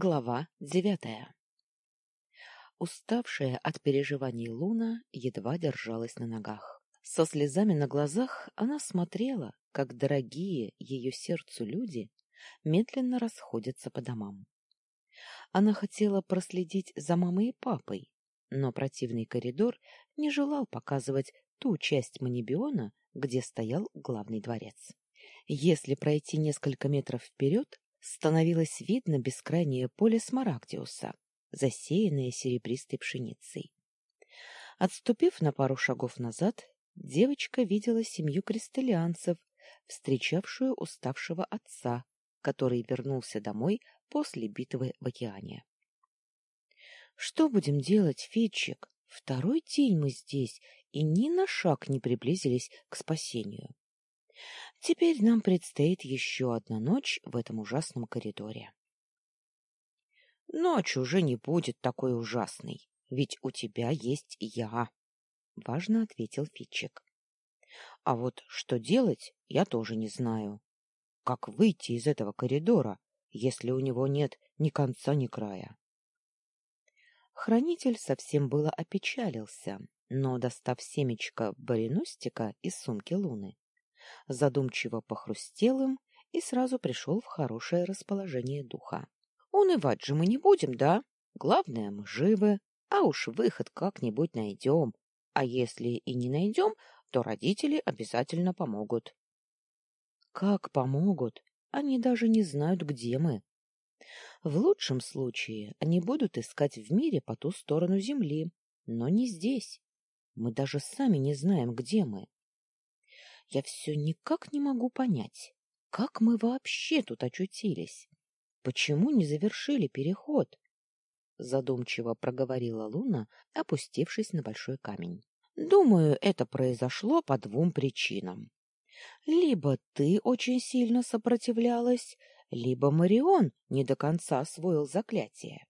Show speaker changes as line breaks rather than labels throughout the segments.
Глава девятая Уставшая от переживаний Луна едва держалась на ногах. Со слезами на глазах она смотрела, как дорогие ее сердцу люди медленно расходятся по домам. Она хотела проследить за мамой и папой, но противный коридор не желал показывать ту часть Манибиона, где стоял главный дворец. Если пройти несколько метров вперед, становилось видно бескрайнее поле Смарагдиуса, засеянное серебристой пшеницей. Отступив на пару шагов назад, девочка видела семью крестелианцев, встречавшую уставшего отца, который вернулся домой после битвы в океане. — Что будем делать, Фитчик? Второй день мы здесь и ни на шаг не приблизились к спасению. Теперь нам предстоит еще одна ночь в этом ужасном коридоре. Ночь уже не будет такой ужасной, ведь у тебя есть я, — важно ответил Фитчик. А вот что делать, я тоже не знаю. Как выйти из этого коридора, если у него нет ни конца, ни края? Хранитель совсем было опечалился, но, достав семечко баринустика из сумки Луны, задумчиво похрустел им и сразу пришел в хорошее расположение духа. Унывать же мы не будем, да? Главное, мы живы, а уж выход как-нибудь найдем. А если и не найдем, то родители обязательно помогут. Как помогут? Они даже не знают, где мы. В лучшем случае они будут искать в мире по ту сторону земли, но не здесь. Мы даже сами не знаем, где мы. Я все никак не могу понять, как мы вообще тут очутились. Почему не завершили переход? Задумчиво проговорила Луна, опустившись на большой камень. Думаю, это произошло по двум причинам. Либо ты очень сильно сопротивлялась, либо Марион не до конца освоил заклятие.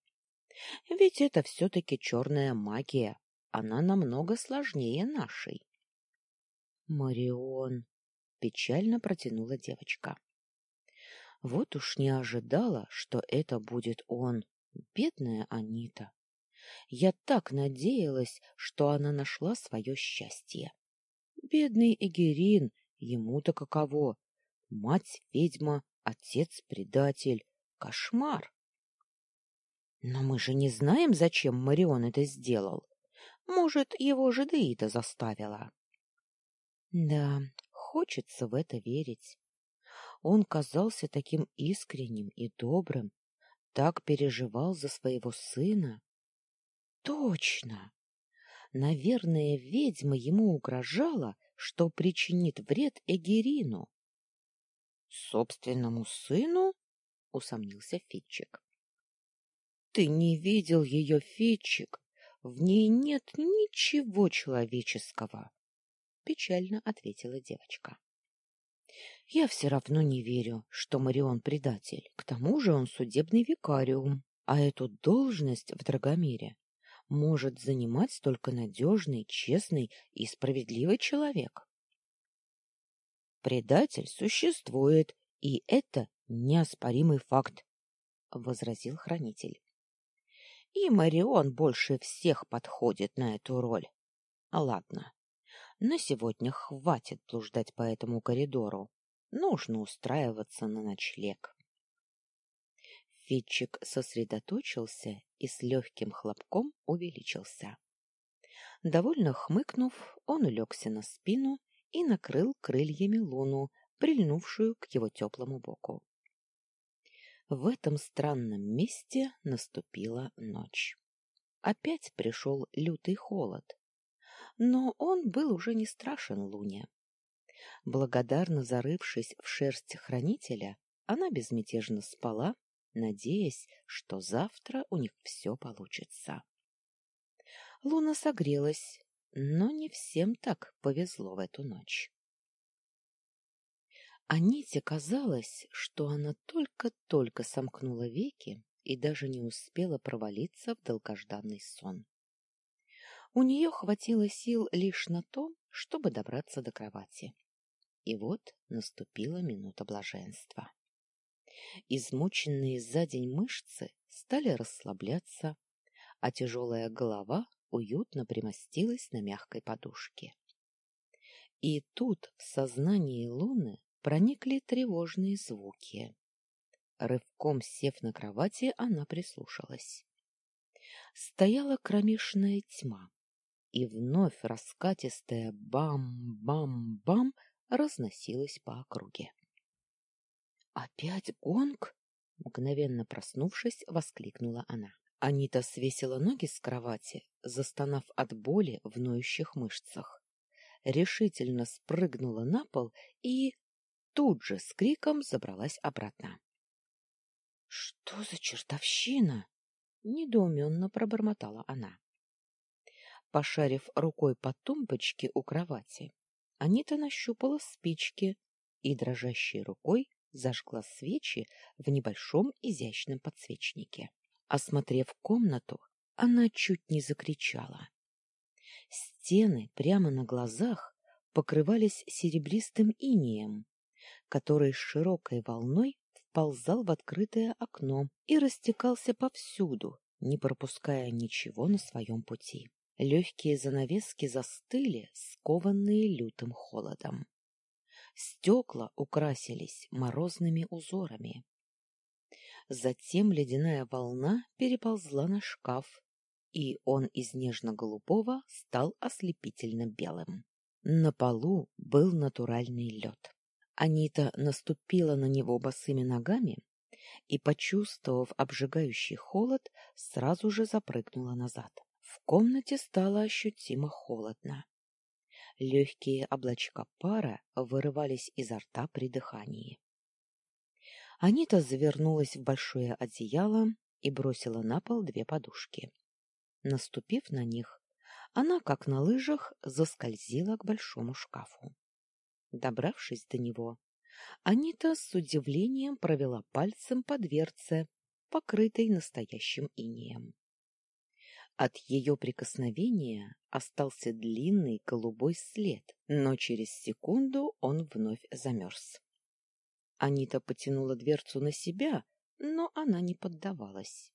Ведь это все-таки черная магия, она намного сложнее нашей. Марион, печально протянула девочка. Вот уж не ожидала, что это будет он, бедная Анита. Я так надеялась, что она нашла свое счастье. Бедный Эгерин, ему-то каково? Мать ведьма, отец предатель. Кошмар! Но мы же не знаем, зачем Марион это сделал. Может, его же Деита заставила. Да, хочется в это верить. Он казался таким искренним и добрым, так переживал за своего сына. Точно! Наверное, ведьма ему угрожала, что причинит вред Эгерину. — Собственному сыну? — усомнился Фитчик. — Ты не видел ее, Фитчик. В ней нет ничего человеческого печально ответила девочка. Я все равно не верю, что Марион предатель. К тому же он судебный викариум, а эту должность в Драгомире может занимать только надежный, честный и справедливый человек. Предатель существует, и это неоспоримый факт, — возразил хранитель. И Марион больше всех подходит на эту роль. Ладно, на сегодня хватит блуждать по этому коридору. Нужно устраиваться на ночлег. Фитчик сосредоточился и с легким хлопком увеличился. Довольно хмыкнув, он улегся на спину и накрыл крыльями луну, прильнувшую к его теплому боку. В этом странном месте наступила ночь. Опять пришел лютый холод, но он был уже не страшен Луне. Благодарно зарывшись в шерсть хранителя, она безмятежно спала, надеясь, что завтра у них все получится. Луна согрелась, но не всем так повезло в эту ночь. Аните казалось, что она только-только сомкнула веки и даже не успела провалиться в долгожданный сон. У нее хватило сил лишь на то, чтобы добраться до кровати. И вот наступила минута блаженства. Измученные за день мышцы стали расслабляться, а тяжелая голова уютно примостилась на мягкой подушке. И тут в сознании Луны проникли тревожные звуки. Рывком сев на кровати, она прислушалась. Стояла кромешная тьма, и вновь раскатистая бам-бам-бам разносилась по округе. «Опять гонг?» — мгновенно проснувшись, воскликнула она. Анита свесила ноги с кровати, застонав от боли в ноющих мышцах. Решительно спрыгнула на пол и тут же с криком забралась обратно. — Что за чертовщина? — недоуменно пробормотала она. Пошарив рукой по тумбочке у кровати, Анита нащупала спички и дрожащей рукой зажгла свечи в небольшом изящном подсвечнике. Осмотрев комнату, она чуть не закричала. Стены прямо на глазах покрывались серебристым инеем, который широкой волной вползал в открытое окно и растекался повсюду, не пропуская ничего на своем пути. Легкие занавески застыли, скованные лютым холодом. Стекла украсились морозными узорами. Затем ледяная волна переползла на шкаф, и он из нежно-голубого стал ослепительно белым. На полу был натуральный лед. Анита наступила на него босыми ногами и, почувствовав обжигающий холод, сразу же запрыгнула назад. В комнате стало ощутимо холодно. Легкие облачка пара вырывались изо рта при дыхании. Анита завернулась в большое одеяло и бросила на пол две подушки. Наступив на них, она, как на лыжах, заскользила к большому шкафу. Добравшись до него, Анита с удивлением провела пальцем по дверце, покрытой настоящим инеем. От ее прикосновения остался длинный голубой след, но через секунду он вновь замерз. Анита потянула дверцу на себя, но она не поддавалась.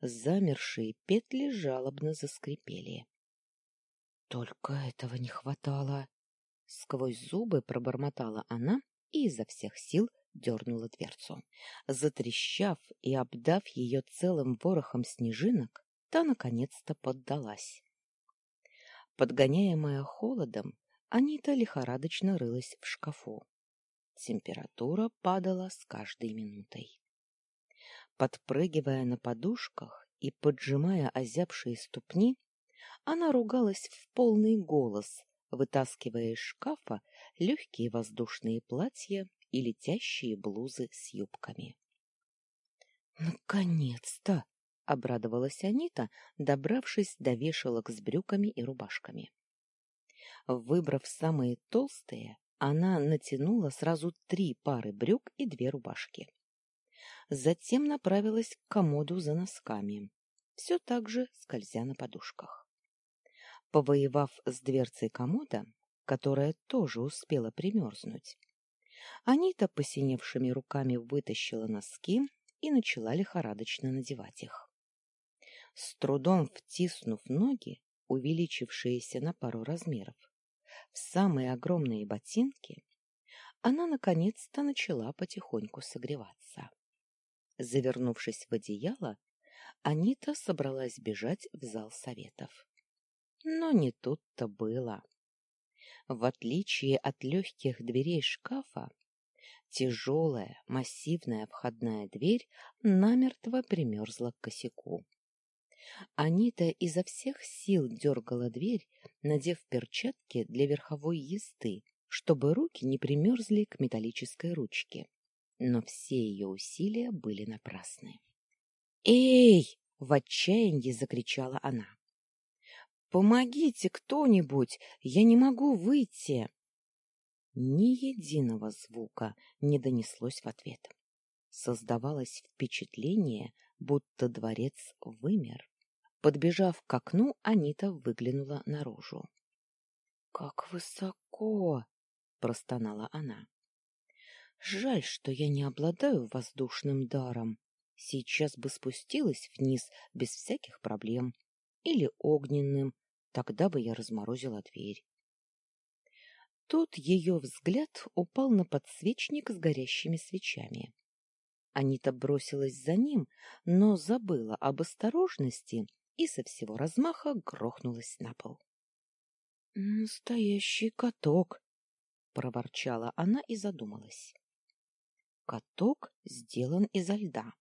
Замершие петли жалобно заскрипели. Только этого не хватало. Сквозь зубы пробормотала она и изо всех сил дернула дверцу. Затрещав и обдав ее целым ворохом снежинок, та наконец-то поддалась. Подгоняемая холодом, Анита лихорадочно рылась в шкафу. Температура падала с каждой минутой. Подпрыгивая на подушках и поджимая озябшие ступни, она ругалась в полный голос, вытаскивая из шкафа легкие воздушные платья и летящие блузы с юбками. «Наконец-то!» — обрадовалась Анита, добравшись до вешалок с брюками и рубашками. Выбрав самые толстые, она натянула сразу три пары брюк и две рубашки. Затем направилась к комоду за носками, все так же скользя на подушках. Повоевав с дверцей комода, которая тоже успела примерзнуть, Анита посиневшими руками вытащила носки и начала лихорадочно надевать их. С трудом втиснув ноги, увеличившиеся на пару размеров, в самые огромные ботинки, она наконец-то начала потихоньку согреваться. Завернувшись в одеяло, Анита собралась бежать в зал советов. Но не тут-то было. В отличие от легких дверей шкафа, тяжелая массивная входная дверь намертво примерзла к косяку. Анита изо всех сил дергала дверь, надев перчатки для верховой езды, чтобы руки не примерзли к металлической ручке. Но все ее усилия были напрасны. «Эй!» — в отчаянии закричала она. «Помогите кто-нибудь! Я не могу выйти!» Ни единого звука не донеслось в ответ. Создавалось впечатление, будто дворец вымер. Подбежав к окну, Анита выглянула наружу. — Как высоко! — простонала она. — Жаль, что я не обладаю воздушным даром. сейчас бы спустилась вниз без всяких проблем. Или огненным, тогда бы я разморозила дверь. Тут ее взгляд упал на подсвечник с горящими свечами. Анита бросилась за ним, но забыла об осторожности и со всего размаха грохнулась на пол. — Настоящий каток! — проворчала она и задумалась. Каток сделан изо льда.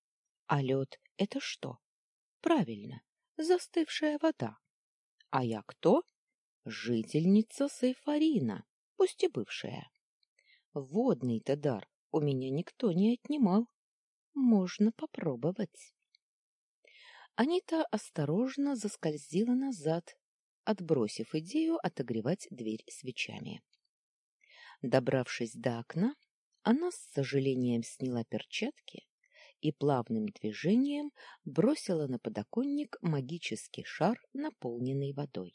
А лед — это что? Правильно, застывшая вода. А я кто? Жительница Сайфарина, пусть и бывшая. Водный-то дар у меня никто не отнимал. Можно попробовать. Анита осторожно заскользила назад, отбросив идею отогревать дверь свечами. Добравшись до окна, она с сожалением сняла перчатки и плавным движением бросила на подоконник магический шар, наполненный водой.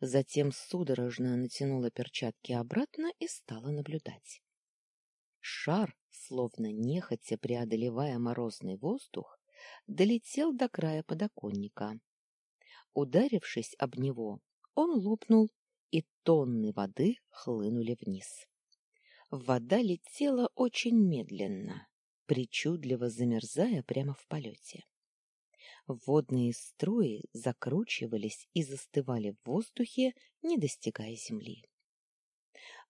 Затем судорожно натянула перчатки обратно и стала наблюдать. Шар, словно нехотя преодолевая морозный воздух, долетел до края подоконника. Ударившись об него, он лопнул, и тонны воды хлынули вниз. Вода летела очень медленно, причудливо замерзая прямо в полете. Водные струи закручивались и застывали в воздухе, не достигая земли.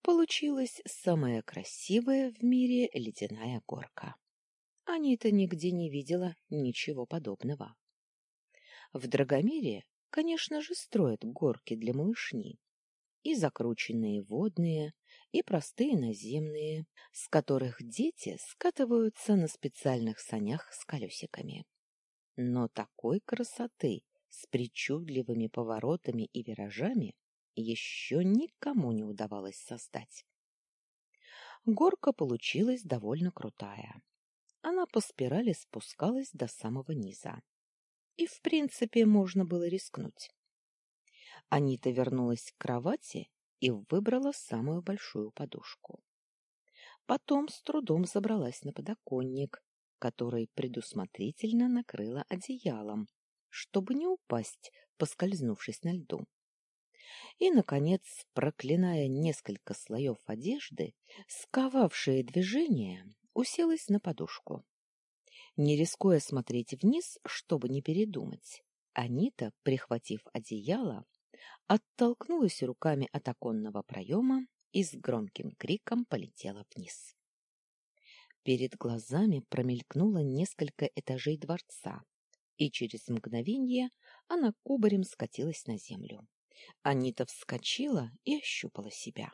Получилась самая красивая в мире ледяная горка. Анита нигде не видела ничего подобного. В Драгомире, конечно же, строят горки для малышни. И закрученные водные, и простые наземные, с которых дети скатываются на специальных санях с колесиками. Но такой красоты с причудливыми поворотами и виражами еще никому не удавалось создать. Горка получилась довольно крутая. Она по спирали спускалась до самого низа. И, в принципе, можно было рискнуть. Анита вернулась к кровати и выбрала самую большую подушку. Потом с трудом забралась на подоконник, который предусмотрительно накрыла одеялом, чтобы не упасть, поскользнувшись на льду. И, наконец, проклиная несколько слоев одежды, сковавшие движение, уселась на подушку. Не рискуя смотреть вниз, чтобы не передумать, Анита, прихватив одеяло, оттолкнулась руками от оконного проема и с громким криком полетела вниз. Перед глазами промелькнуло несколько этажей дворца, и через мгновение она кубарем скатилась на землю. Анита вскочила и ощупала себя.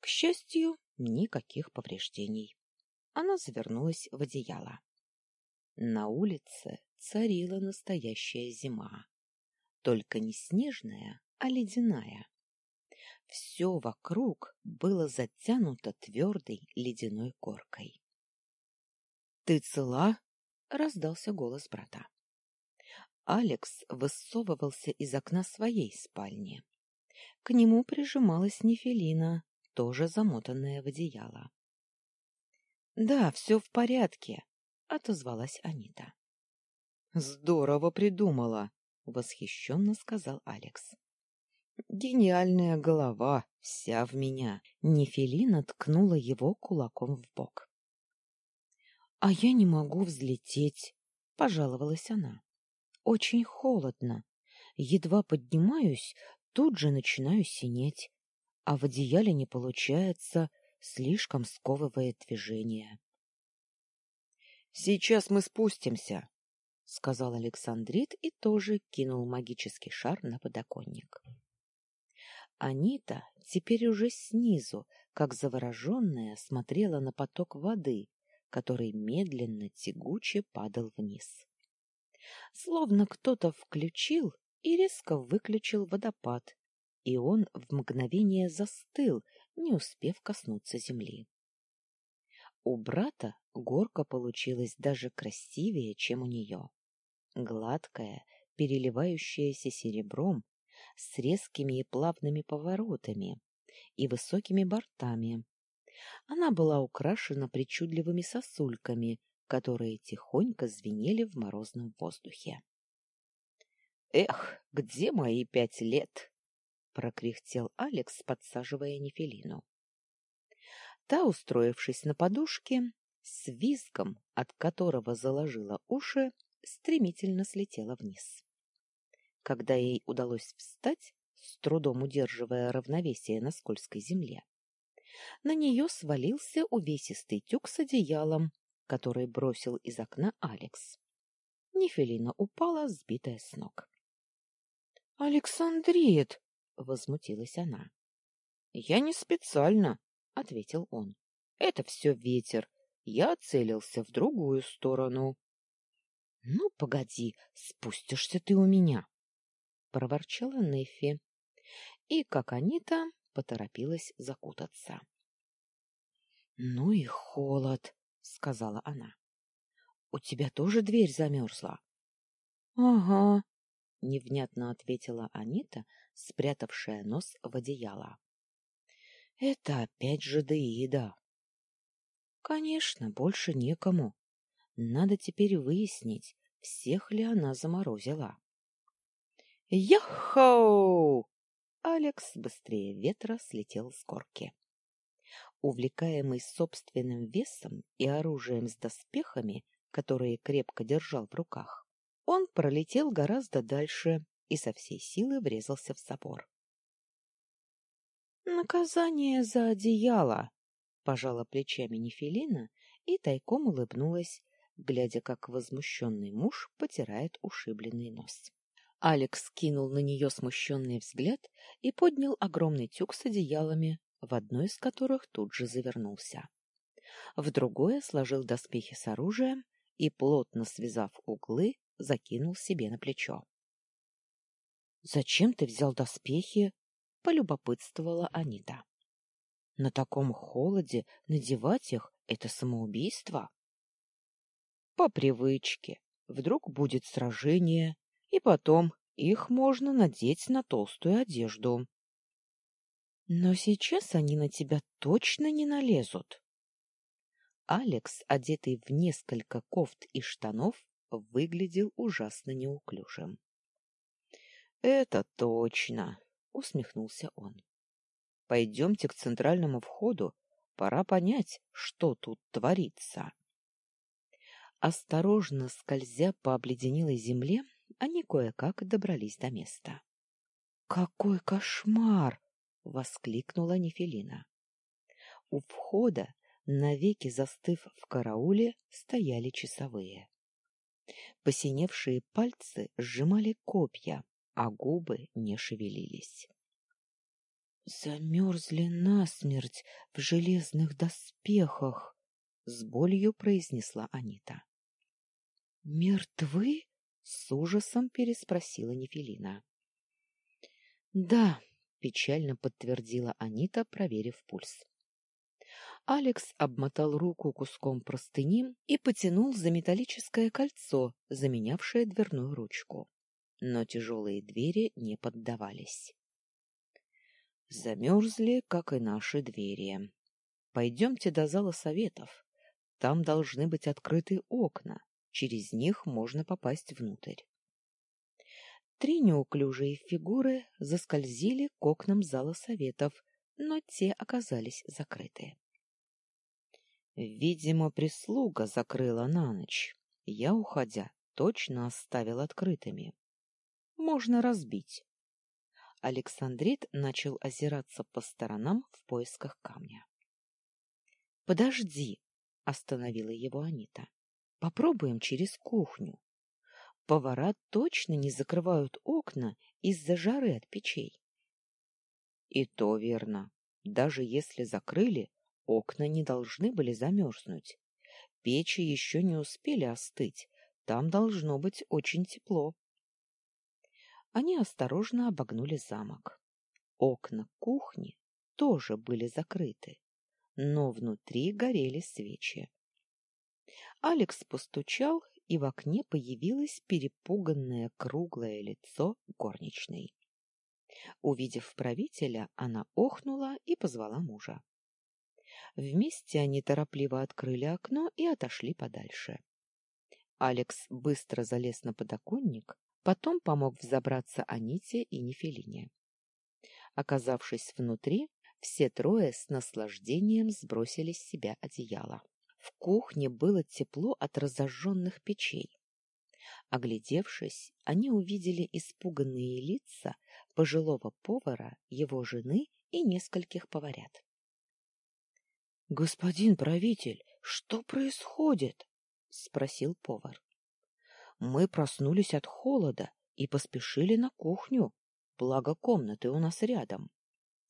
К счастью, никаких повреждений. Она завернулась в одеяло. На улице царила настоящая зима только не снежная, а ледяная. Все вокруг было затянуто твердой ледяной коркой. — Ты цела? — раздался голос брата. Алекс высовывался из окна своей спальни. К нему прижималась Нефелина, тоже замотанная в одеяло. — Да, все в порядке, — отозвалась Анита. — Здорово придумала, восхищенно сказал Алекс. Гениальная голова, вся в меня. Нефелина ткнула его кулаком в бок. А я не могу взлететь, пожаловалась она. Очень холодно. Едва поднимаюсь, тут же начинаю синеть, а в одеяле не получается, слишком сковывает движение. Сейчас мы спустимся, — сказал Александрит и тоже кинул магический шар на подоконник. Анита теперь уже снизу, как завороженная, смотрела на поток воды, который медленно, тягуче падал вниз. Словно кто-то включил и резко выключил водопад, и он в мгновение застыл, не успев коснуться земли. У брата горка получилась даже красивее, чем у нее гладкая, переливающаяся серебром, с резкими и плавными поворотами и высокими бортами. Она была украшена причудливыми сосульками, которые тихонько звенели в морозном воздухе. «Эх, где мои пять лет?» — прокряхтел Алекс, подсаживая Нефелину. Та, устроившись на подушке, с визгом, от которого заложила уши, стремительно слетела вниз. Когда ей удалось встать, с трудом удерживая равновесие на скользкой земле, на нее свалился увесистый тюк с одеялом, который бросил из окна Алекс. Нефелина упала, сбитая с ног. «Александрит!» — возмутилась она. «Я не специально», — ответил он. «Это все ветер. Я целился в другую сторону». «Ну, погоди, спустишься ты у меня!» — проворчала Нефи. И, как Анита, поторопилась закутаться. «Ну и холод!» — сказала она. — У тебя тоже дверь замерзла? — Ага, — невнятно ответила Анита, спрятавшая нос в одеяло. — Это опять же Деида. — Конечно, больше некому. Надо теперь выяснить, всех ли она заморозила. «Яхоу!» Алекс быстрее ветра слетел с горки. Увлекаемый собственным весом и оружием с доспехами, которые крепко держал в руках, он пролетел гораздо дальше и со всей силы врезался в собор. «Наказание за одеяло!» — пожала плечами Нефелина и тайком улыбнулась, глядя, как возмущенный муж потирает ушибленный нос. Алекс кинул на нее смущенный взгляд и поднял огромный тюк с одеялами, в одно из которых тут же завернулся. В другое сложил доспехи с оружием и, плотно связав углы, закинул себе на плечо. — Зачем ты взял доспехи? — полюбопытствовала Анита. — На таком холоде надевать их — это самоубийство. — По привычке. Вдруг будет сражение, и потом их можно надеть на толстую одежду. Но сейчас они на тебя точно не налезут. Алекс, одетый в несколько кофт и штанов, выглядел ужасно неуклюжим. — Это точно, — усмехнулся он. — Пойдемте к центральному входу, пора понять, что тут творится. Осторожно скользя по обледенелой земле, они кое-как добрались до места. — Какой кошмар! — воскликнула Нефелина. У входа, навеки застыв в карауле, стояли часовые. Посиневшие пальцы сжимали копья, а губы не шевелились. «Замерзли насмерть в железных доспехах!» — с болью произнесла Анита. «Мертвы?» — с ужасом переспросила Нефелина. «Да», печально подтвердила Анита, проверив пульс. Алекс обмотал руку куском простыни и потянул за металлическое кольцо, заменявшее дверную ручку. Но тяжелые двери не поддавались. Замерзли, как и наши двери. Пойдемте до зала советов. Там должны быть открыты окна. Через них можно попасть внутрь. Три неуклюжие фигуры заскользили к окнам зала советов, но те оказались закрыты. Видимо, прислуга закрыла на ночь. Я, уходя, точно оставил открытыми. Можно разбить. Александрит начал озираться по сторонам в поисках камня. — Подожди, — остановила его Анита. — Попробуем через кухню. Повара точно не закрывают окна из-за жары от печей. И то верно. Даже если закрыли, окна не должны были замерзнуть. Печи еще не успели остыть, там должно быть очень тепло. Они осторожно обогнули замок. Окна кухни тоже были закрыты, но внутри горели свечи. Алекс постучал и в окне появилось перепуганное круглое лицо горничной. Увидев правителя, она охнула и позвала мужа. Вместе они торопливо открыли окно и отошли подальше. Алекс быстро залез на подоконник, потом помог взобраться Аните и Нефелине. Оказавшись внутри, все трое с наслаждением сбросили с себя одеяло. В кухне было тепло от разожженных печей. Оглядевшись, они увидели испуганные лица пожилого повара, его жены и нескольких поварят. — Господин правитель, что происходит? — спросил повар. — Мы проснулись от холода и поспешили на кухню, благо комнаты у нас рядом.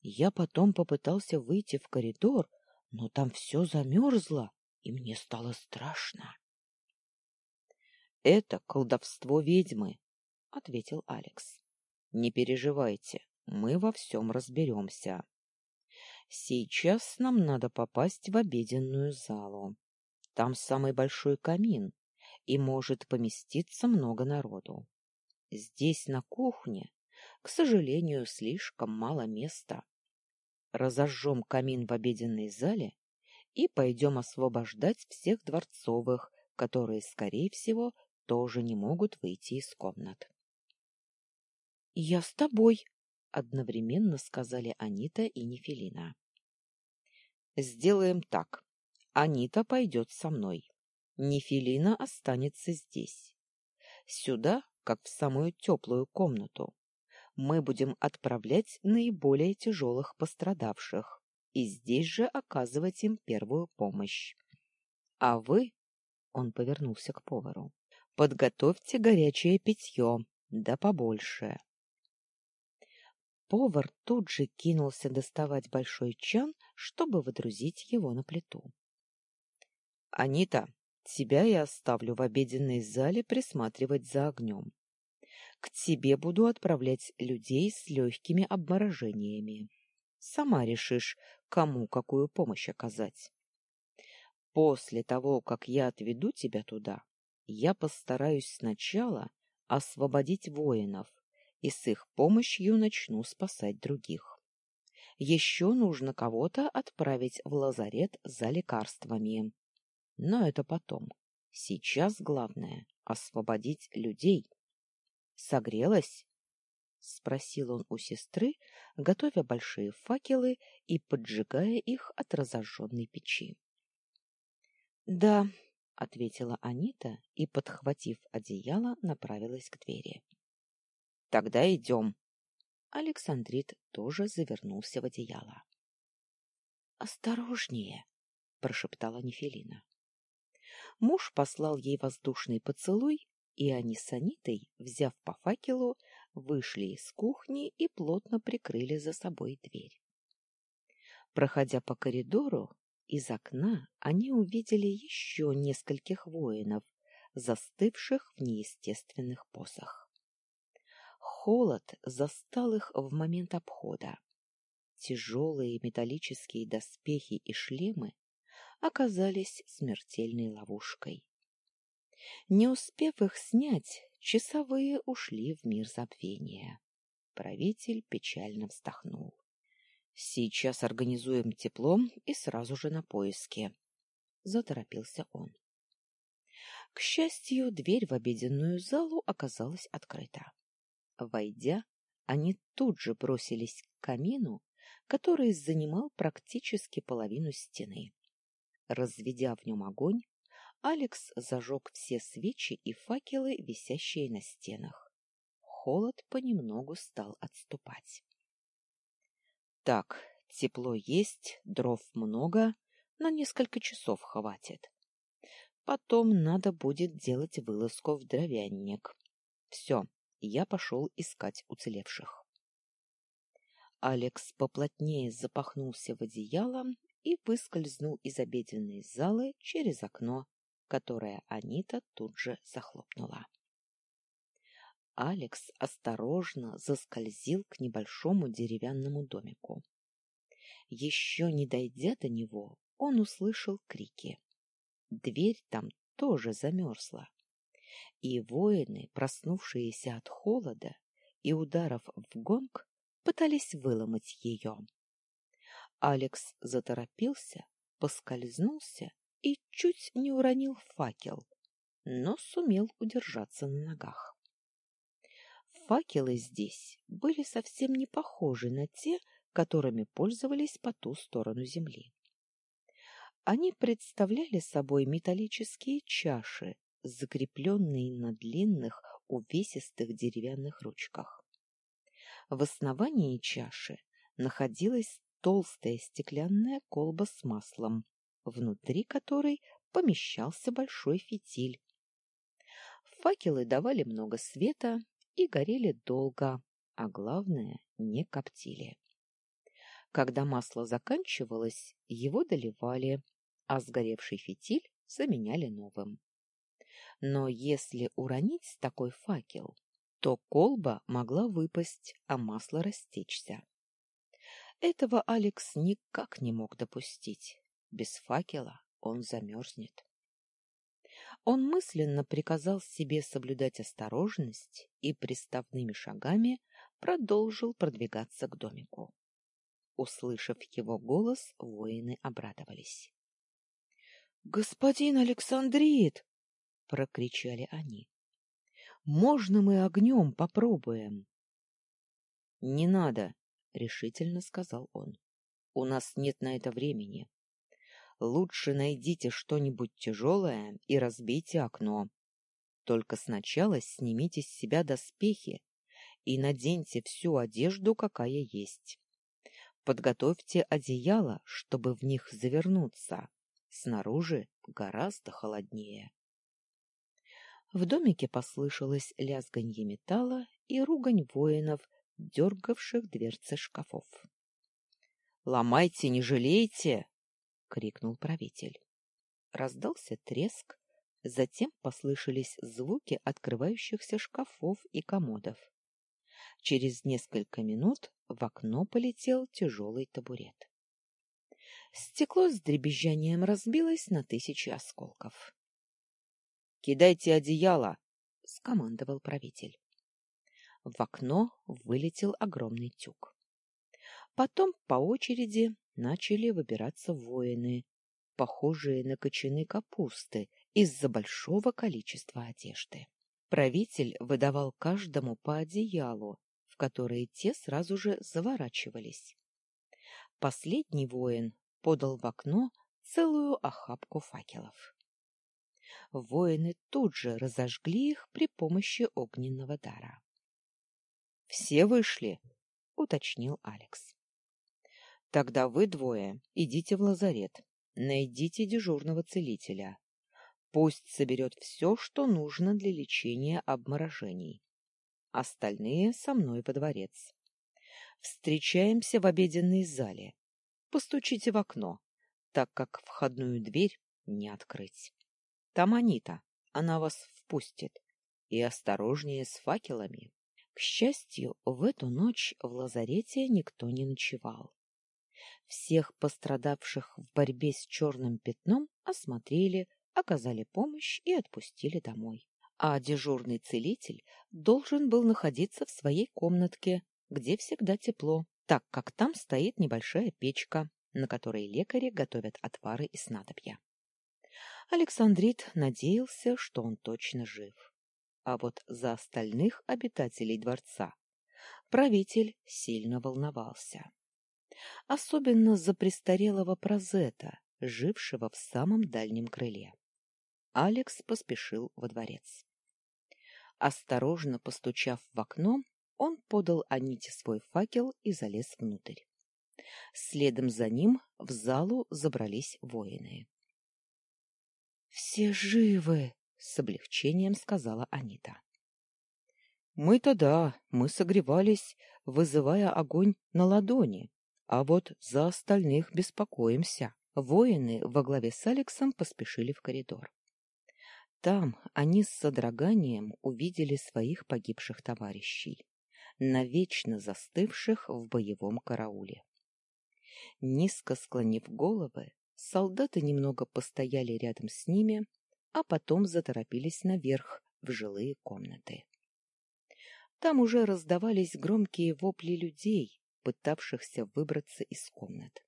Я потом попытался выйти в коридор, но там все замерзло, и мне стало страшно. — Это колдовство ведьмы, — ответил Алекс. — Не переживайте, мы во всем разберемся. Сейчас нам надо попасть в обеденную залу. Там самый большой камин, и может поместиться много народу. Здесь, на кухне, к сожалению, слишком мало места. Разожжем камин в обеденной зале и пойдем освобождать всех дворцовых, которые, скорее всего, тоже не могут выйти из комнат. — Я с тобой, — одновременно сказали Анита и Нефелина. — Сделаем так. Анита пойдет со мной. Нефелина останется здесь. Сюда, как в самую теплую комнату, мы будем отправлять наиболее тяжелых пострадавших и здесь же оказывать им первую помощь. А вы, — он повернулся к повару, Подготовьте горячее питье, да побольше. Повар тут же кинулся доставать большой чан, чтобы водрузить его на плиту. — Анита, тебя я оставлю в обеденной зале присматривать за огнем. К тебе буду отправлять людей с легкими обморожениями. Сама решишь, кому какую помощь оказать. После того, как я отведу тебя туда, я постараюсь сначала освободить воинов, и с их помощью начну спасать других. Еще нужно кого-то отправить в лазарет за лекарствами. Но это потом. Сейчас главное — освободить людей. Согрелась? — спросил он у сестры, готовя большие факелы и поджигая их от разожженной печи. — Да, — ответила Анита и, подхватив одеяло, направилась к двери. — Тогда идем. Александрит тоже завернулся в одеяло. — Осторожнее! — прошептала Нефелина. Муж послал ей воздушный поцелуй, и они с Анитой, взяв по факелу, вышли из кухни и плотно прикрыли за собой дверь. Проходя по коридору, из окна они увидели еще нескольких воинов, застывших в неестественных позах. Холод застал их в момент обхода. Тяжелые металлические доспехи и шлемы оказались смертельной ловушкой. Не успев их снять, часовые ушли в мир забвения. Правитель печально вздохнул. Сейчас организуем теплом и сразу же на поиски. Заторопился он. К счастью, дверь в обеденную залу оказалась открыта. Войдя, они тут же бросились к камину, который занимал практически половину стены. Разведя в нем огонь, Алекс зажег все свечи и факелы, висящие на стенах. Холод понемногу стал отступать. Так, тепло есть, дров много, на несколько часов хватит. Потом надо будет делать вылазку в дровянник. Все, я пошел искать уцелевших. Алекс поплотнее запахнулся в одеяло и выскользнул из обеденной залы через окно, которое Анита тут же захлопнула. Алекс осторожно заскользил к небольшому деревянному домику. Еще не дойдя до него, он услышал крики. Дверь там тоже замерзла. И воины, проснувшиеся от холода и ударов в гонг, пытались выломать ее. Алекс заторопился, поскользнулся и чуть не уронил факел, но сумел удержаться на ногах. Факелы здесь были совсем не похожи на те, которыми пользовались по ту сторону земли. Они представляли собой металлические чаши, закрепленные на длинных, увесистых деревянных ручках. В основании чаши находилась толстая стеклянная колба с маслом, внутри которой помещался большой фитиль. Факелы давали много света и горели долго, а главное, не коптили. Когда масло заканчивалось, его доливали, а сгоревший фитиль заменяли новым. Но если уронить такой факел, то колба могла выпасть, а масло растечься. Этого Алекс никак не мог допустить. Без факела он замерзнет. Он мысленно приказал себе соблюдать осторожность и приставными шагами продолжил продвигаться к домику. Услышав его голос, воины обрадовались. — Господин Александрит! — прокричали они. — Можно мы огнем попробуем? — Не надо, — решительно сказал он. — У нас нет на это времени. Лучше найдите что-нибудь тяжелое и разбейте окно. Только сначала снимите с себя доспехи и наденьте всю одежду, какая есть. Подготовьте одеяло, чтобы в них завернуться. Снаружи гораздо холоднее. В домике послышалось лязганье металла и ругань воинов, дергавших дверцы шкафов. — Ломайте, не жалейте! — крикнул правитель. Раздался треск, затем послышались звуки открывающихся шкафов и комодов. Через несколько минут в окно полетел тяжелый табурет. Стекло с дребезжанием разбилось на тысячи осколков. — Кидайте одеяло! — скомандовал правитель. В окно вылетел огромный тюк. Потом по очереди начали выбираться воины, похожие на кочаны капусты из-за большого количества одежды. Правитель выдавал каждому по одеялу, в которые те сразу же заворачивались. Последний воин подал в окно целую охапку факелов. Воины тут же разожгли их при помощи огненного дара. Все вышли, уточнил Алекс. Тогда вы двое идите в лазарет, найдите дежурного целителя. Пусть соберет все, что нужно для лечения обморожений. Остальные со мной во дворец. Встречаемся в обеденной зале. Постучите в окно, так как входную дверь не открыть. Там Анита, она вас впустит. И осторожнее с факелами. К счастью, в эту ночь в лазарете никто не ночевал. Всех пострадавших в борьбе с черным пятном осмотрели, оказали помощь и отпустили домой. А дежурный целитель должен был находиться в своей комнатке, где всегда тепло, так как там стоит небольшая печка, на которой лекари готовят отвары и снадобья. Александрит надеялся, что он точно жив а вот за остальных обитателей дворца правитель сильно волновался. Особенно за престарелого Прозета, жившего в самом дальнем крыле. Алекс поспешил во дворец. Осторожно постучав в окно, он подал Аните свой факел и залез внутрь. Следом за ним в залу забрались воины. — Все живы! С облегчением сказала Анита. Мы-то да, мы согревались, вызывая огонь на ладони, а вот за остальных беспокоимся. Воины во главе с Алексом поспешили в коридор. Там они с содроганием увидели своих погибших товарищей, навечно застывших в боевом карауле. Низко склонив головы, солдаты немного постояли рядом с ними, а потом заторопились наверх, в жилые комнаты. Там уже раздавались громкие вопли людей, пытавшихся выбраться из комнат.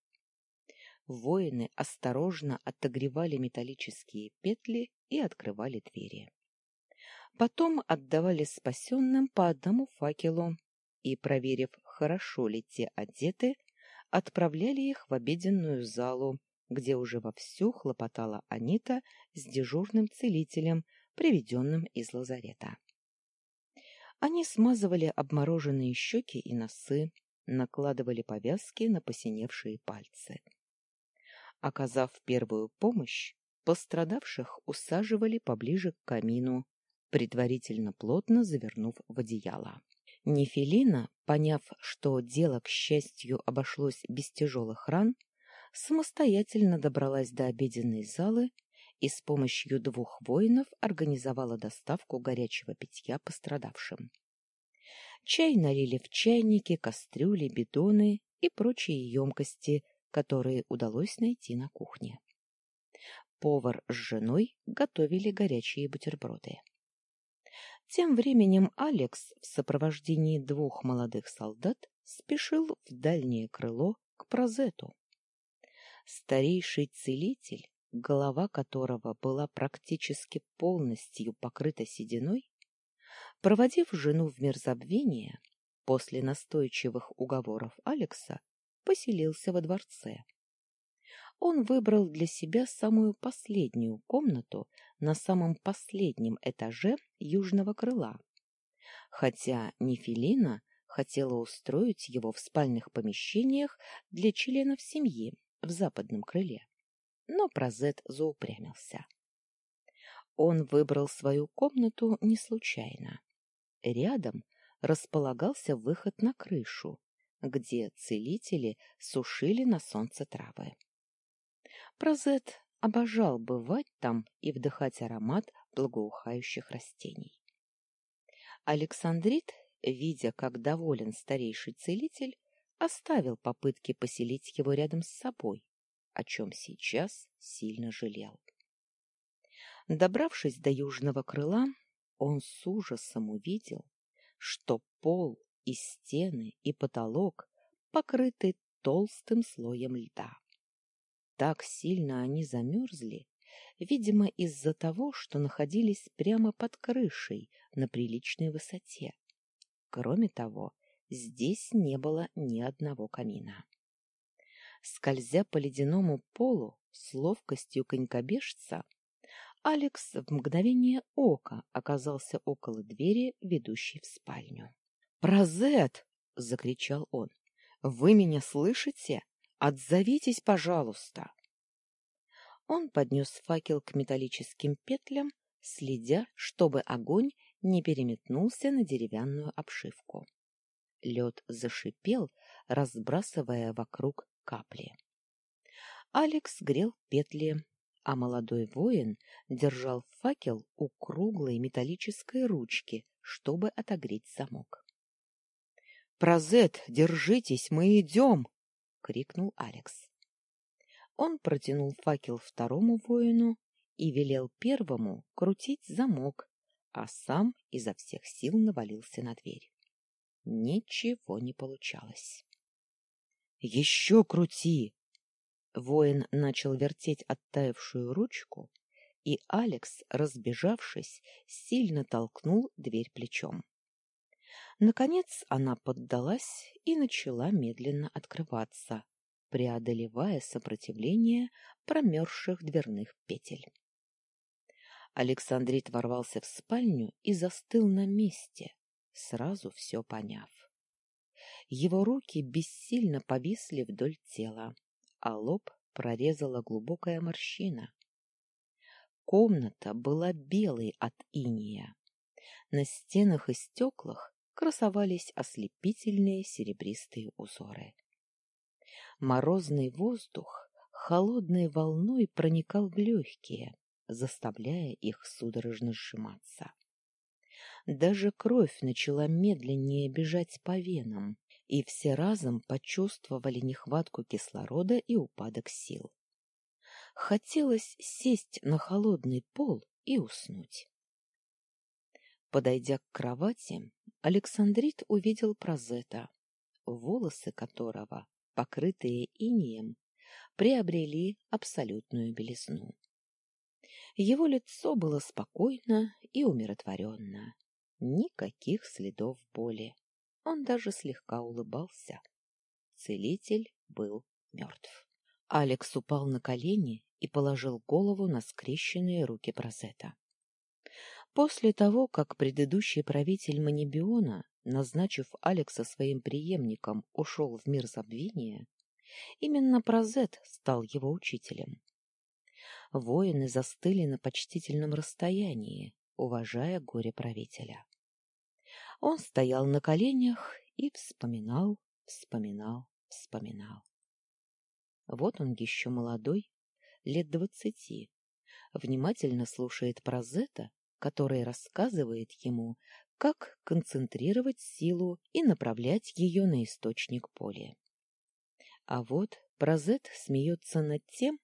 воины осторожно отогревали металлические петли и открывали двери. Потом отдавали спасенным по одному факелу и, проверив, хорошо ли те одеты, отправляли их в обеденную залу, где уже вовсю хлопотала Анита с дежурным целителем, приведенным из лазарета. Они смазывали обмороженные щеки и носы, накладывали повязки на посиневшие пальцы. Оказав первую помощь, пострадавших усаживали поближе к камину, предварительно плотно завернув в одеяло. Нефелина, поняв, что дело, к счастью, обошлось без тяжелых ран, самостоятельно добралась до обеденной залы и с помощью двух воинов организовала доставку горячего питья пострадавшим. Чай налили в чайники, кастрюли, бидоны и прочие емкости, которые удалось найти на кухне. Повар с женой готовили горячие бутерброды. Тем временем Алекс в сопровождении двух молодых солдат спешил в дальнее крыло к Прозету. Старейший целитель, голова которого была практически полностью покрыта сединой, проводив жену в мир забвения, после настойчивых уговоров Алекса, поселился во дворце он выбрал для себя самую последнюю комнату на самом последнем этаже южного крыла. Хотя Нефилина хотела устроить его в спальных помещениях для членов семьи в западном крыле. Но Прозет заупрямился. Он выбрал свою комнату не случайно. Рядом располагался выход на крышу, где целители сушили на солнце травы. Прозет обожал бывать там и вдыхать аромат благоухающих растений. Александрит, видя, как доволен старейший целитель, оставил попытки поселить его рядом с собой, о чем сейчас сильно жалел. Добравшись до южного крыла, он с ужасом увидел, что пол и стены и потолок покрыты толстым слоем льда. Так сильно они замерзли, видимо, из-за того, что находились прямо под крышей на приличной высоте. Кроме того, здесь не было ни одного камина. Скользя по ледяному полу с ловкостью конькобежца, Алекс в мгновение ока оказался около двери, ведущей в спальню. «Прозет!» — закричал он. «Вы меня слышите? Отзовитесь, пожалуйста. Он поднес факел к металлическим петлям, следя, чтобы огонь не переметнулся на деревянную обшивку. Лед зашипел, разбрасывая вокруг капли. Алекс грел петли, а молодой воин держал факел у круглой металлической ручки, чтобы отогреть замок. «Прозет, держитесь, мы идем!» — крикнул Алекс. Он протянул факел второму воину и велел первому крутить замок, а сам изо всех сил навалился на дверь. Ничего не получалось. «Еще крути!» Воин начал вертеть оттаившую ручку, и Алекс, разбежавшись, сильно толкнул дверь плечом. Наконец она поддалась и начала медленно открываться, преодолевая сопротивление промерзших дверных петель. Александрит ворвался в спальню и застыл на месте, сразу все поняв. Его руки бессильно повисли вдоль тела, а лоб прорезала глубокая морщина. Комната была белой от иния. На стенах и стеклах красовались ослепительные серебристые узоры. Морозный воздух холодной волной проникал в легкие, заставляя их судорожно сжиматься. Даже кровь начала медленнее бежать по венам, и все разом почувствовали нехватку кислорода и упадок сил. Хотелось сесть на холодный пол и уснуть. Подойдя к кровати, Александрит увидел Прозета, волосы которого, покрытые инеем, приобрели абсолютную белизну. Его лицо было спокойно и умиротворенно. Никаких следов боли. Он даже слегка улыбался. Целитель был мертв. Алекс упал на колени и положил голову на скрещенные руки Прозета. После того, как предыдущий правитель Манибиона, назначив Алекса своим преемником, ушел в мир забвения, именно Прозет стал его учителем. Воины застыли на почтительном расстоянии, уважая горе правителя. Он стоял на коленях и вспоминал, вспоминал, вспоминал. Вот он еще молодой, лет двадцати, внимательно слушает Прозета который рассказывает ему, как концентрировать силу и направлять ее на источник поля. А вот Прозет смеется над тем,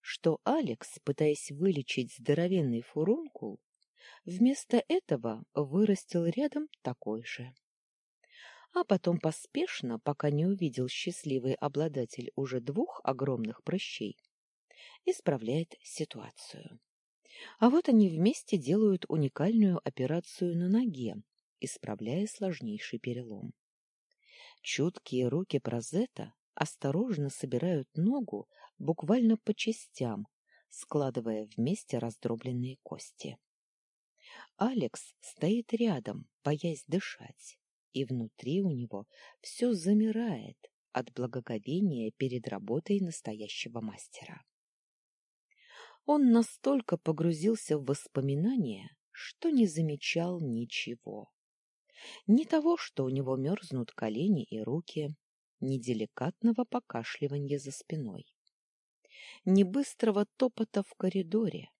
что Алекс, пытаясь вылечить здоровенный фурункул, вместо этого вырастил рядом такой же. А потом поспешно, пока не увидел счастливый обладатель уже двух огромных прыщей, исправляет ситуацию. А вот они вместе делают уникальную операцию на ноге, исправляя сложнейший перелом. Чуткие руки Прозета осторожно собирают ногу буквально по частям, складывая вместе раздробленные кости. Алекс стоит рядом, боясь дышать, и внутри у него все замирает от благоговения перед работой настоящего мастера. Он настолько погрузился в воспоминания, что не замечал ничего. Ни того, что у него мерзнут колени и руки, ни деликатного покашливания за спиной, ни быстрого топота в коридоре.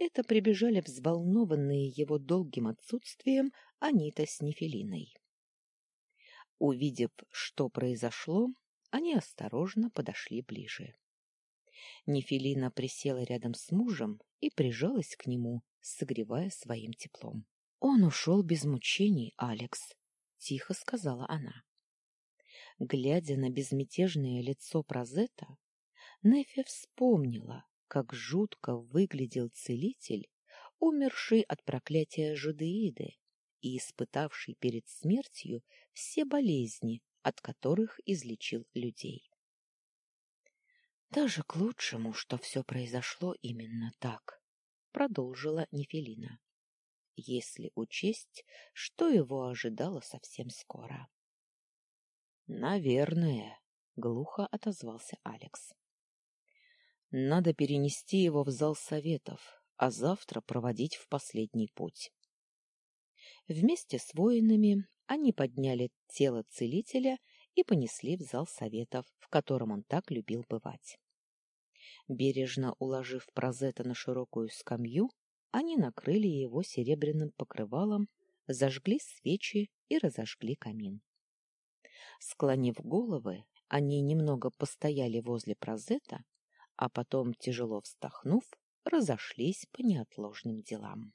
Это прибежали взволнованные его долгим отсутствием Анита с Нефелиной. Увидев, что произошло, они осторожно подошли ближе. Нефелина присела рядом с мужем и прижалась к нему, согревая своим теплом. Он ушел без мучений, Алекс, тихо сказала она. Глядя на безмятежное лицо Прозета, Нефе вспомнила, как жутко выглядел целитель, умерший от проклятия жудеиды и испытавший перед смертью все болезни, от которых излечил людей. Даже к лучшему, что все произошло именно так, продолжила Нефелина. Если учесть, что его ожидало совсем скоро. Наверное, глухо отозвался Алекс. Надо перенести его в зал советов, а завтра проводить в последний путь. Вместе с воинами они подняли тело целителя и понесли в зал советов, в котором он так любил бывать. Бережно уложив Прозета на широкую скамью, они накрыли его серебряным покрывалом, зажгли свечи и разожгли камин. Склонив головы, они немного постояли возле Прозета, а потом, тяжело вздохнув, разошлись по неотложным делам.